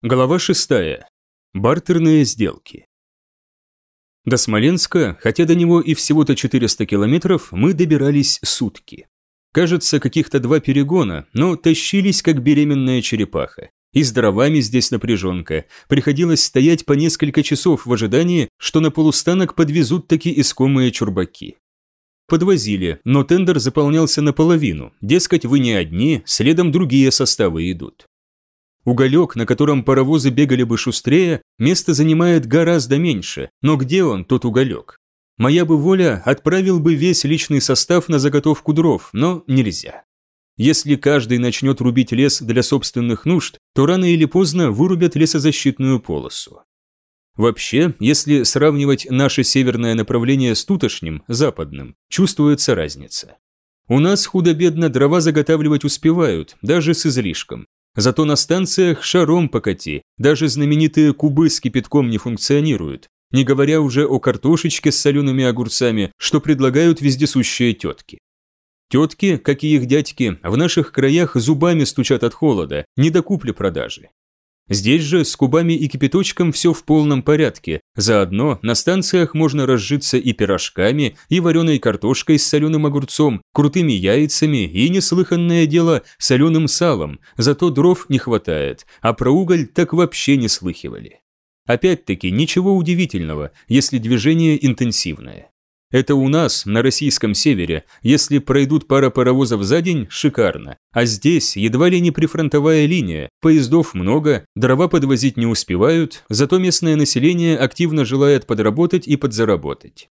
Глава 6. Бартерные сделки. До Смоленска, хотя до него и всего-то 400 километров, мы добирались сутки. Кажется, каких-то два перегона, но тащились, как беременная черепаха. И с дровами здесь напряженка. Приходилось стоять по несколько часов в ожидании, что на полустанок подвезут такие искомые чурбаки. Подвозили, но тендер заполнялся наполовину, дескать, вы не одни, следом другие составы идут. Уголек, на котором паровозы бегали бы шустрее, место занимает гораздо меньше, но где он, тот уголек? Моя бы воля отправил бы весь личный состав на заготовку дров, но нельзя. Если каждый начнет рубить лес для собственных нужд, то рано или поздно вырубят лесозащитную полосу. Вообще, если сравнивать наше северное направление с тутошним, западным, чувствуется разница. У нас худо-бедно дрова заготавливать успевают, даже с излишком, Зато на станциях шаром покати, даже знаменитые кубы с кипятком не функционируют, не говоря уже о картошечке с солеными огурцами, что предлагают вездесущие тетки. Тетки, как и их дядьки, в наших краях зубами стучат от холода, не до купли-продажи. Здесь же с кубами и кипяточком все в полном порядке. Заодно на станциях можно разжиться и пирожками, и вареной картошкой с соленым огурцом, крутыми яйцами и, неслыханное дело, соленым салом. Зато дров не хватает, а про уголь так вообще не слыхивали. Опять-таки, ничего удивительного, если движение интенсивное. Это у нас, на российском севере, если пройдут пара паровозов за день, шикарно. А здесь едва ли не прифронтовая линия, поездов много, дрова подвозить не успевают, зато местное население активно желает подработать и подзаработать.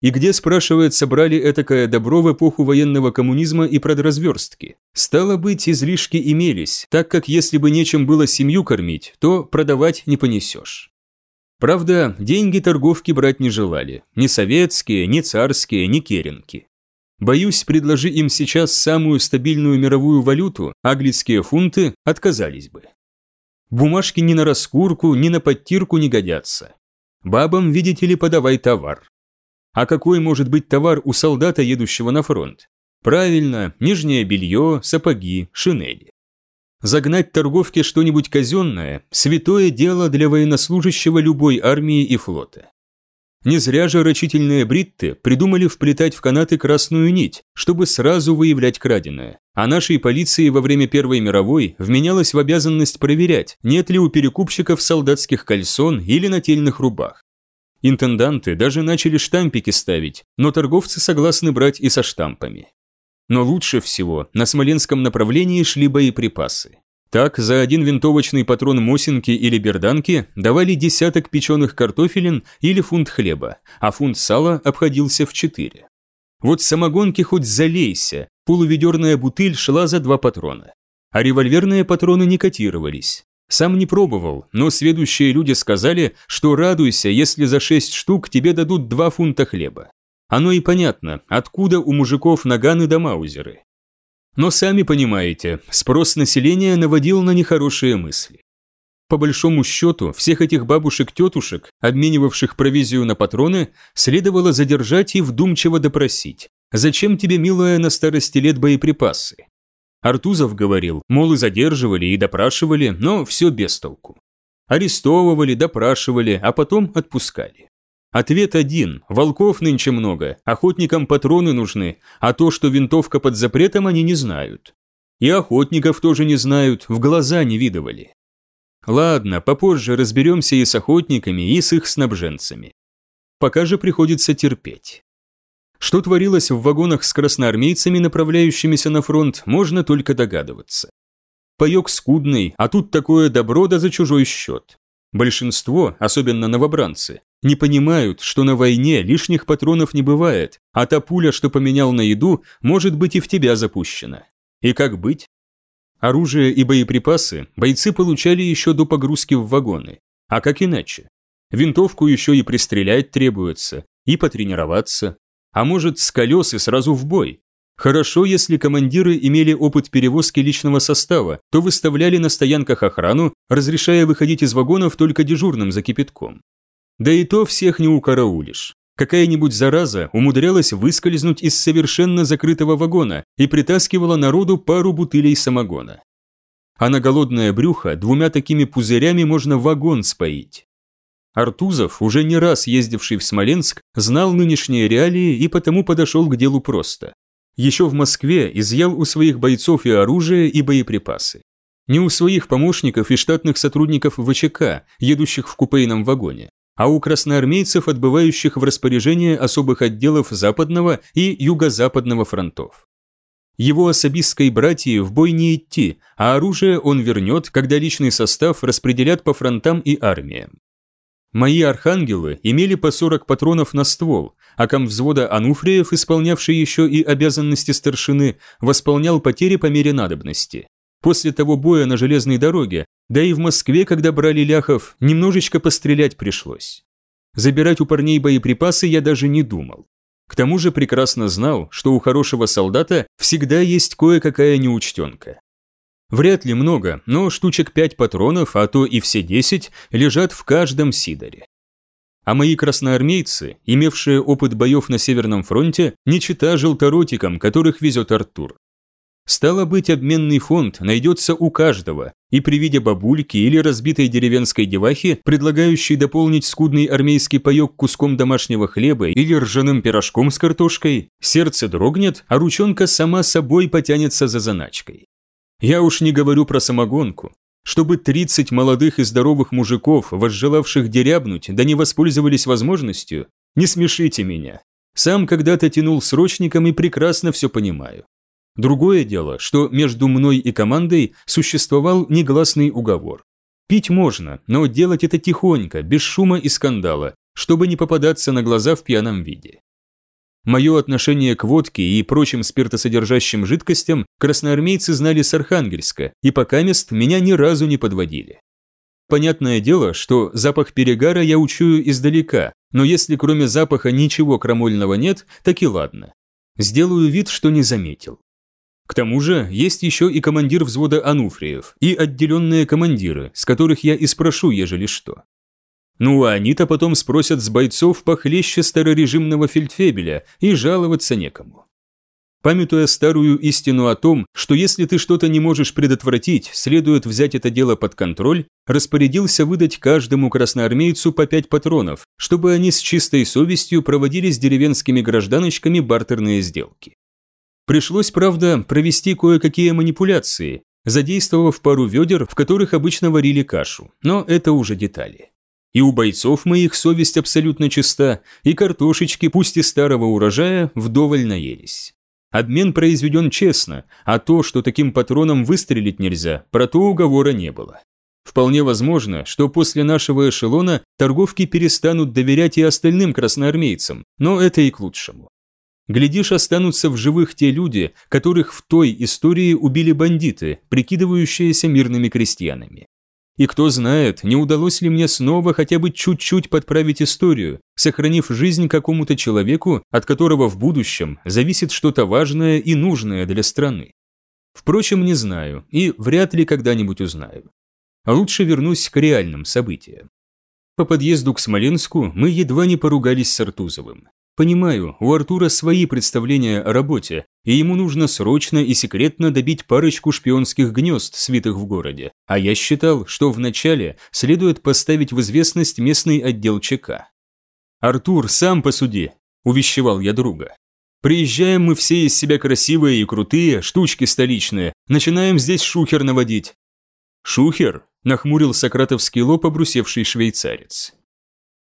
И где, спрашивается, брали этакое добро в эпоху военного коммунизма и продразверстки? Стало быть, излишки имелись, так как если бы нечем было семью кормить, то продавать не понесешь. Правда, деньги торговки брать не желали. Ни советские, ни царские, ни керенки. Боюсь, предложи им сейчас самую стабильную мировую валюту, английские фунты, отказались бы. Бумажки ни на раскурку, ни на подтирку не годятся. Бабам, видите ли, подавай товар. А какой может быть товар у солдата, едущего на фронт? Правильно, нижнее белье, сапоги, шинели. Загнать торговке что-нибудь казенное – святое дело для военнослужащего любой армии и флота. Не зря же рачительные бритты придумали вплетать в канаты красную нить, чтобы сразу выявлять краденое. А нашей полиции во время Первой мировой вменялось в обязанность проверять, нет ли у перекупщиков солдатских кальсон или нательных рубах. Интенданты даже начали штампики ставить, но торговцы согласны брать и со штампами. Но лучше всего на Смоленском направлении шли боеприпасы. Так, за один винтовочный патрон Мосинки или Берданки давали десяток печеных картофелин или фунт хлеба, а фунт сала обходился в четыре. Вот самогонки хоть залейся, полуведерная бутыль шла за два патрона. А револьверные патроны не котировались. Сам не пробовал, но сведущие люди сказали, что радуйся, если за шесть штук тебе дадут два фунта хлеба. Оно и понятно, откуда у мужиков наганы да маузеры. Но сами понимаете, спрос населения наводил на нехорошие мысли. По большому счету, всех этих бабушек-тетушек, обменивавших провизию на патроны, следовало задержать и вдумчиво допросить. «Зачем тебе, милая, на старости лет боеприпасы?» Артузов говорил, мол, и задерживали, и допрашивали, но все без толку. Арестовывали, допрашивали, а потом отпускали. Ответ один. Волков нынче много, охотникам патроны нужны, а то, что винтовка под запретом, они не знают. И охотников тоже не знают, в глаза не видывали. Ладно, попозже разберемся и с охотниками, и с их снабженцами. Пока же приходится терпеть. Что творилось в вагонах с красноармейцами, направляющимися на фронт, можно только догадываться. Паек скудный, а тут такое добро да за чужой счет. Большинство, особенно новобранцы, не понимают, что на войне лишних патронов не бывает, а та пуля, что поменял на еду, может быть и в тебя запущена. И как быть? Оружие и боеприпасы бойцы получали еще до погрузки в вагоны. А как иначе? Винтовку еще и пристрелять требуется, и потренироваться. А может, с колес и сразу в бой. Хорошо, если командиры имели опыт перевозки личного состава, то выставляли на стоянках охрану, разрешая выходить из вагонов только дежурным за кипятком. Да и то всех не укараулишь. Какая-нибудь зараза умудрялась выскользнуть из совершенно закрытого вагона и притаскивала народу пару бутылей самогона. а на голодное брюхо двумя такими пузырями можно вагон споить. Артузов, уже не раз ездивший в Смоленск, знал нынешние реалии и потому подошел к делу просто. Еще в Москве изъял у своих бойцов и оружие, и боеприпасы. Не у своих помощников и штатных сотрудников ВЧК, едущих в купейном вагоне, а у красноармейцев, отбывающих в распоряжение особых отделов Западного и Юго-Западного фронтов. Его особистской братьи в бой не идти, а оружие он вернет, когда личный состав распределят по фронтам и армиям. Мои архангелы имели по 40 патронов на ствол, а комвзвода Ануфриев, исполнявший еще и обязанности старшины, восполнял потери по мере надобности. После того боя на железной дороге, да и в Москве, когда брали ляхов, немножечко пострелять пришлось. Забирать у парней боеприпасы я даже не думал. К тому же прекрасно знал, что у хорошего солдата всегда есть кое-какая неучтенка. Вряд ли много, но штучек 5 патронов, а то и все 10, лежат в каждом сидоре. А мои красноармейцы, имевшие опыт боев на Северном фронте, не чита желторотикам, которых везет Артур. Стало быть, обменный фонд найдется у каждого, и при виде бабульки или разбитой деревенской девахи, предлагающей дополнить скудный армейский паёк куском домашнего хлеба или ржаным пирожком с картошкой, сердце дрогнет, а ручонка сама собой потянется за заначкой. Я уж не говорю про самогонку. Чтобы 30 молодых и здоровых мужиков, возжелавших дерябнуть, да не воспользовались возможностью, не смешите меня. Сам когда-то тянул срочником и прекрасно все понимаю. Другое дело, что между мной и командой существовал негласный уговор. Пить можно, но делать это тихонько, без шума и скандала, чтобы не попадаться на глаза в пьяном виде. Мое отношение к водке и прочим спиртосодержащим жидкостям красноармейцы знали с Архангельска, и пока мест меня ни разу не подводили. Понятное дело, что запах перегара я учую издалека, но если кроме запаха ничего крамольного нет, так и ладно. Сделаю вид, что не заметил. К тому же есть еще и командир взвода Ануфриев, и отделенные командиры, с которых я и спрошу, ежели что. Ну а они-то потом спросят с бойцов похлеще старорежимного фельдфебеля, и жаловаться некому. Памятуя старую истину о том, что если ты что-то не можешь предотвратить, следует взять это дело под контроль, распорядился выдать каждому красноармейцу по пять патронов, чтобы они с чистой совестью проводили с деревенскими гражданочками бартерные сделки. Пришлось, правда, провести кое-какие манипуляции, задействовав пару ведер, в которых обычно варили кашу, но это уже детали. И у бойцов моих совесть абсолютно чиста, и картошечки, пусть и старого урожая, вдоволь наелись. Обмен произведен честно, а то, что таким патроном выстрелить нельзя, про то уговора не было. Вполне возможно, что после нашего эшелона торговки перестанут доверять и остальным красноармейцам, но это и к лучшему. Глядишь, останутся в живых те люди, которых в той истории убили бандиты, прикидывающиеся мирными крестьянами. И кто знает, не удалось ли мне снова хотя бы чуть-чуть подправить историю, сохранив жизнь какому-то человеку, от которого в будущем зависит что-то важное и нужное для страны. Впрочем, не знаю и вряд ли когда-нибудь узнаю. А лучше вернусь к реальным событиям. По подъезду к Смоленску мы едва не поругались с Артузовым. Понимаю, у Артура свои представления о работе, и ему нужно срочно и секретно добить парочку шпионских гнезд, свитых в городе. А я считал, что вначале следует поставить в известность местный отдел ЧК. «Артур, сам посуди», – увещевал я друга. «Приезжаем мы все из себя красивые и крутые, штучки столичные, начинаем здесь шухер наводить». «Шухер?» – нахмурил сократовский лоб обрусевший швейцарец.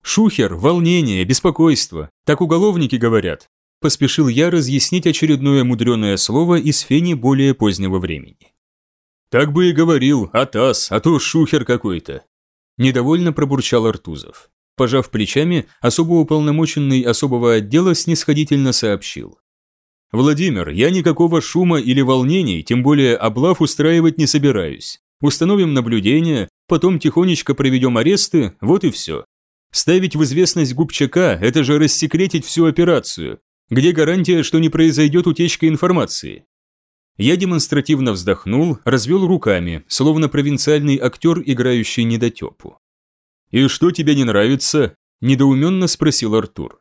Шухер, волнение, беспокойство. Так уголовники говорят. Поспешил я разъяснить очередное мудреное слово из фени более позднего времени. Так бы и говорил, атас, а то шухер какой-то. Недовольно пробурчал Артузов. Пожав плечами, особо уполномоченный особого отдела снисходительно сообщил. «Владимир, я никакого шума или волнений, тем более облав устраивать не собираюсь. Установим наблюдение, потом тихонечко проведем аресты, вот и все. Ставить в известность Губчака – это же рассекретить всю операцию. Где гарантия, что не произойдет утечка информации? Я демонстративно вздохнул, развел руками, словно провинциальный актер, играющий недотепу. «И что тебе не нравится?» – недоуменно спросил Артур.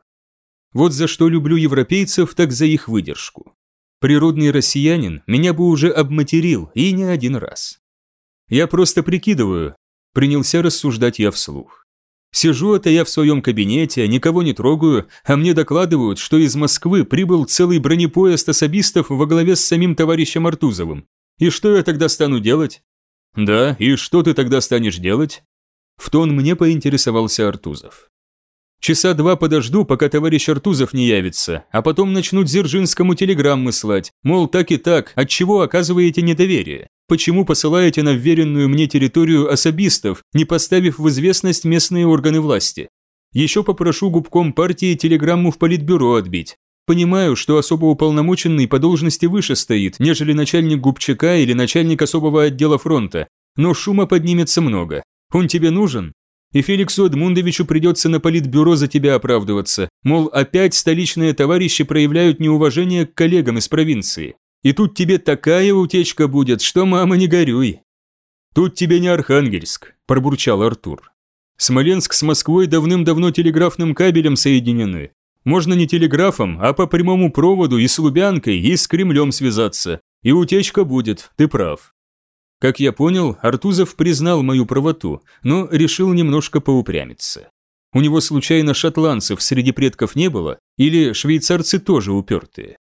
«Вот за что люблю европейцев, так за их выдержку. Природный россиянин меня бы уже обматерил, и не один раз. Я просто прикидываю. Принялся рассуждать я вслух. Сижу это я в своем кабинете, никого не трогаю, а мне докладывают, что из Москвы прибыл целый бронепоезд особистов во главе с самим товарищем Артузовым. И что я тогда стану делать? Да, и что ты тогда станешь делать? В тон мне поинтересовался Артузов. Часа два подожду, пока товарищ Артузов не явится, а потом начнут Дзержинскому телеграммы слать, мол, так и так, от чего оказываете недоверие? Почему посылаете на вверенную мне территорию особистов, не поставив в известность местные органы власти? Еще попрошу губком партии телеграмму в политбюро отбить. Понимаю, что особо уполномоченный по должности выше стоит, нежели начальник губчака или начальник особого отдела фронта, но шума поднимется много. Он тебе нужен? И Феликсу Эдмундовичу придется на политбюро за тебя оправдываться, мол, опять столичные товарищи проявляют неуважение к коллегам из провинции. И тут тебе такая утечка будет, что, мама, не горюй. Тут тебе не Архангельск, пробурчал Артур. Смоленск с Москвой давным-давно телеграфным кабелем соединены. Можно не телеграфом, а по прямому проводу и с Лубянкой, и с Кремлем связаться. И утечка будет, ты прав. Как я понял, Артузов признал мою правоту, но решил немножко поупрямиться. У него случайно шотландцев среди предков не было, или швейцарцы тоже упертые?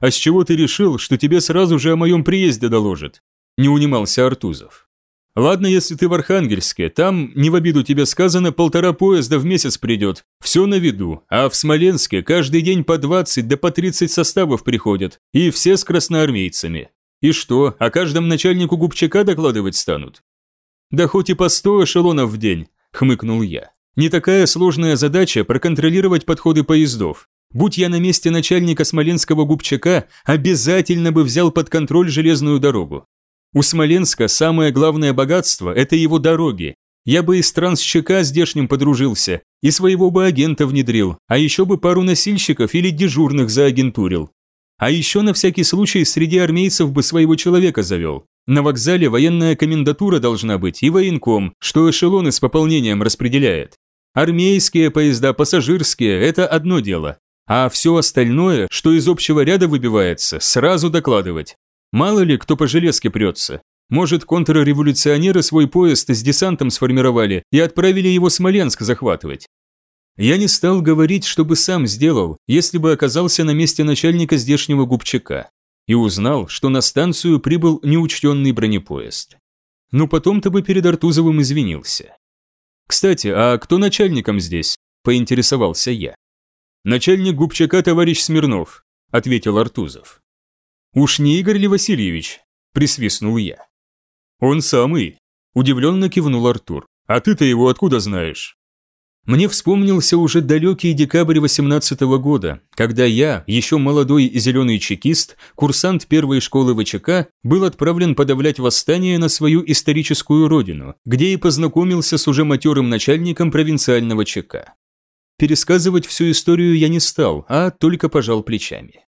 А с чего ты решил, что тебе сразу же о моем приезде доложат? Не унимался Артузов. Ладно, если ты в Архангельске, там, не в обиду тебе сказано, полтора поезда в месяц придет, все на виду, а в Смоленске каждый день по 20 да по 30 составов приходят, и все с красноармейцами. И что, о каждом начальнику губчака докладывать станут? Да хоть и по сто эшелонов в день, хмыкнул я. Не такая сложная задача проконтролировать подходы поездов. Будь я на месте начальника Смоленского губчака, обязательно бы взял под контроль железную дорогу. У Смоленска самое главное богатство – это его дороги. Я бы и с трансчака здешним подружился, и своего бы агента внедрил, а еще бы пару носильщиков или дежурных заагентурил. А еще на всякий случай среди армейцев бы своего человека завел. На вокзале военная комендатура должна быть и военком, что эшелоны с пополнением распределяет. Армейские поезда, пассажирские – это одно дело. А все остальное, что из общего ряда выбивается, сразу докладывать. Мало ли, кто по железке прется. Может, контрреволюционеры свой поезд с десантом сформировали и отправили его Смоленск захватывать. Я не стал говорить, чтобы сам сделал, если бы оказался на месте начальника здешнего губчака, и узнал, что на станцию прибыл неучтенный бронепоезд. Ну потом-то бы перед Артузовым извинился. «Кстати, а кто начальником здесь?» – поинтересовался я. «Начальник губчака товарищ Смирнов», – ответил Артузов. «Уж не Игорь ли Васильевич?» – присвистнул я. «Он самый», – удивленно кивнул Артур. «А ты-то его откуда знаешь?» Мне вспомнился уже далекий декабрь 18 -го года, когда я, еще молодой и зеленый чекист, курсант первой школы ВЧК, был отправлен подавлять восстание на свою историческую родину, где и познакомился с уже матерым начальником провинциального ЧК. Пересказывать всю историю я не стал, а только пожал плечами.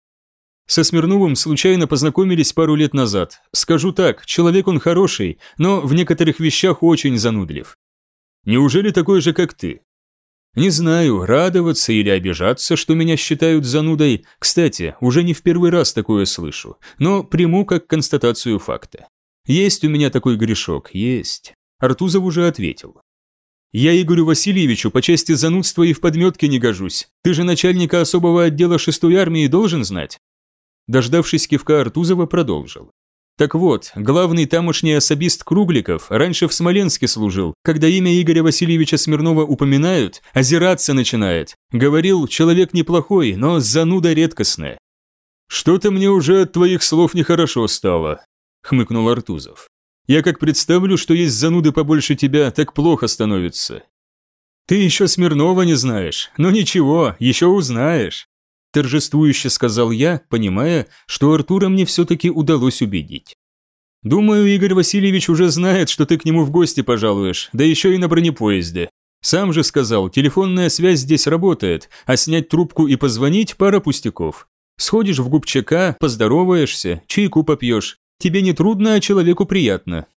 Со Смирновым случайно познакомились пару лет назад. Скажу так, человек он хороший, но в некоторых вещах очень занудлив. Неужели такой же, как ты? Не знаю, радоваться или обижаться, что меня считают занудой. Кстати, уже не в первый раз такое слышу, но приму как констатацию факта. Есть у меня такой грешок, есть. Артузов уже ответил. Я Игорю Васильевичу по части занудства и в подметке не гожусь. Ты же начальника особого отдела 6-й армии должен знать. Дождавшись кивка Артузова, продолжил. Так вот, главный тамошний особист Кругликов раньше в Смоленске служил. Когда имя Игоря Васильевича Смирнова упоминают, озираться начинает. Говорил, человек неплохой, но зануда редкостная. «Что-то мне уже от твоих слов нехорошо стало», – хмыкнул Артузов. «Я как представлю, что есть зануды побольше тебя, так плохо становится». «Ты еще Смирнова не знаешь, но ничего, еще узнаешь», торжествующе сказал я, понимая, что Артура мне все-таки удалось убедить. «Думаю, Игорь Васильевич уже знает, что ты к нему в гости пожалуешь, да еще и на бронепоезде. Сам же сказал, телефонная связь здесь работает, а снять трубку и позвонить – пара пустяков. Сходишь в губчака, поздороваешься, чайку попьешь. Тебе не трудно, а человеку приятно.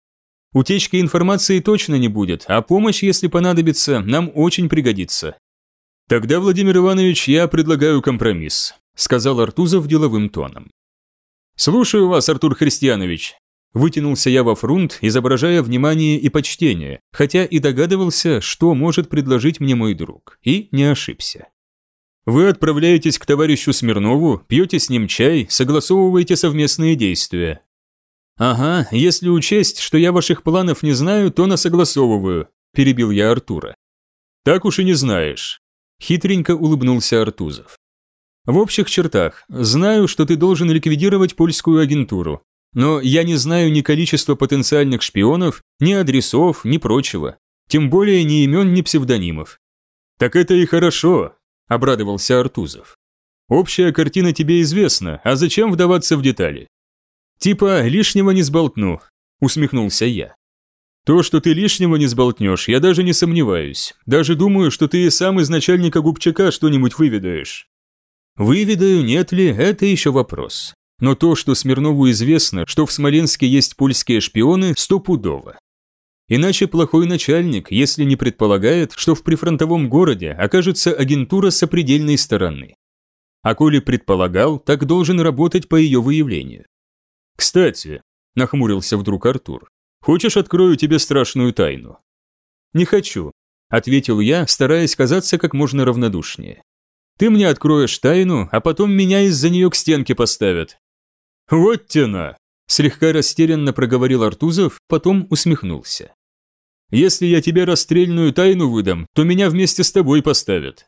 Утечки информации точно не будет, а помощь, если понадобится, нам очень пригодится. «Тогда, Владимир Иванович, я предлагаю компромисс», сказал Артузов деловым тоном. «Слушаю вас, Артур Христианович», Вытянулся я во фрунт, изображая внимание и почтение, хотя и догадывался, что может предложить мне мой друг, и не ошибся. Вы отправляетесь к товарищу Смирнову, пьете с ним чай, согласовываете совместные действия. Ага, если учесть, что я ваших планов не знаю, то насогласовываю, перебил я Артура. Так уж и не знаешь. Хитренько улыбнулся Артузов. В общих чертах, знаю, что ты должен ликвидировать польскую агентуру, но я не знаю ни количества потенциальных шпионов, ни адресов, ни прочего. Тем более ни имен, ни псевдонимов. Так это и хорошо, обрадовался Артузов. Общая картина тебе известна, а зачем вдаваться в детали? Типа лишнего не сболтну, усмехнулся я. То, что ты лишнего не сболтнешь, я даже не сомневаюсь. Даже думаю, что ты и сам из начальника Губчака что-нибудь выведаешь. Выведаю, нет ли, это еще вопрос. Но то, что Смирнову известно, что в Смоленске есть польские шпионы, стопудово. Иначе плохой начальник, если не предполагает, что в прифронтовом городе окажется агентура сопредельной стороны. А коли предполагал, так должен работать по ее выявлению. «Кстати», – нахмурился вдруг Артур, – «хочешь, открою тебе страшную тайну?» «Не хочу», – ответил я, стараясь казаться как можно равнодушнее. «Ты мне откроешь тайну, а потом меня из-за нее к стенке поставят, «Вот тена!» – слегка растерянно проговорил Артузов, потом усмехнулся. «Если я тебе расстрельную тайну выдам, то меня вместе с тобой поставят».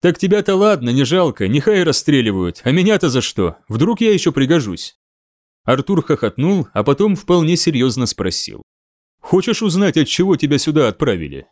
«Так тебя-то ладно, не жалко, нехай расстреливают, а меня-то за что? Вдруг я еще пригожусь?» Артур хохотнул, а потом вполне серьезно спросил. «Хочешь узнать, от чего тебя сюда отправили?»